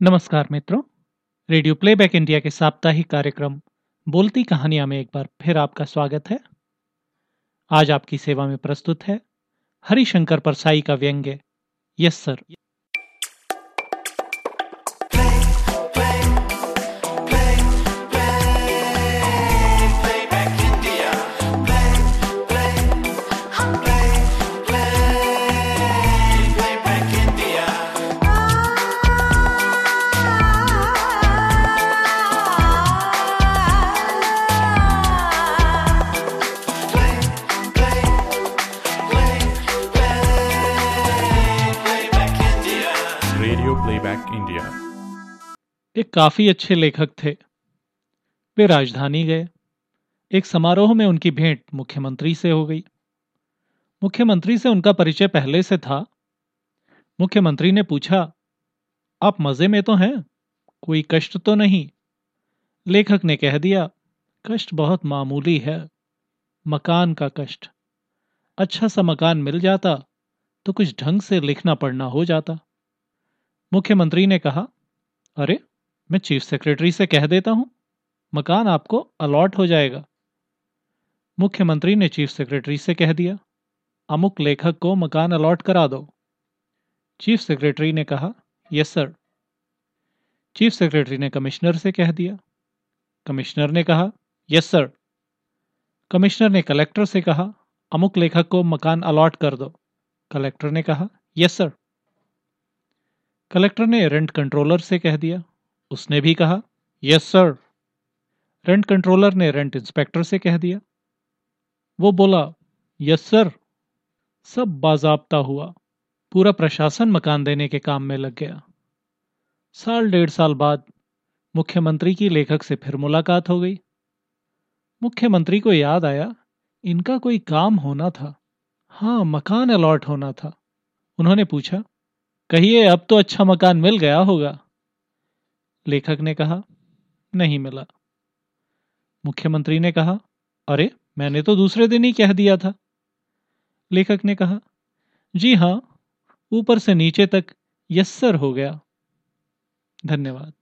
नमस्कार मित्रों। Radio playback India के साप्ताहिक कार्यक्रम, बोलती कहानियाँ में एक बार फिर आपका स्वागत है। आज आपकी सेवा में प्रस्तुत है हरिशंकर परसाई का व्यंग्य, यस सर। प्लेबैक इंडिया एक काफ़ी अच्छे लेखक थे। वे राजधानी गए। एक समारोह में उनकी भेंट मुख्यमंत्री से हो गई। मुख्यमंत्री से उनका परिचय पहले से था। मुख्यमंत्री ने पूछा, आप मज़े में तो हैं? कोई कष्ट तो नहीं? लेखक ने कह दिया, कष्ट बहुत मामूली है। मकान का कष्ट। अच्छा सा मकान मिल जाता तो कुछ ढंग से लिखना पढ़ना हो जाता। मुख्यमंत्री ने कहा, अरे, मैं चीफ सेक्रेटरी से कह देता हूँ, मकान आपको अलॉट हो जाएगा। मुख्यमंत्री ने चीफ सेक्रेटरी से कह दिया, अमुक लेखक को मकान अलॉट करा दो। चीफ सेक्रेटरी ने कहा, यस, सर। चीफ सेक्रेटरी ने कमिश्नर से कह दिया, कमिश्नर ने कहा, यस, सर। कमिश्नर ने कलेक्टर से कहा, अमुक लेखक को मकान अलॉट कर दो। कलेक्टर ने कहा, यस, सर। कलेक्टर ने रेंट कंट्रोलर से कह दिया। उसने भी कहा, यस, सर। रेंट कंट्रोलर ने रेंट इंस्पेक्टर से कह दिया। वो बोला, यस, सर। सब बाजाबता हुआ। पूरा प्रशासन मकान देने के काम में लग गया। साल डेढ़ साल बाद मुख्यमंत्री की लेखक से फिर मुलाकात हो गई। मुख्यमंत्री को याद आया, इनका कोई काम होना था। हाँ मकान अलॉट होना था। उन्होंने पूछा कहिए, अब तो अच्छा मकान मिल गया होगा। लेखक ने कहा, नहीं मिला। मुख्यमंत्री ने कहा, अरे, मैंने तो दूसरे दिन ही कह दिया था। लेखक ने कहा, जी हाँ, ऊपर से नीचे तक यस्सर हो गया। धन्यवाद।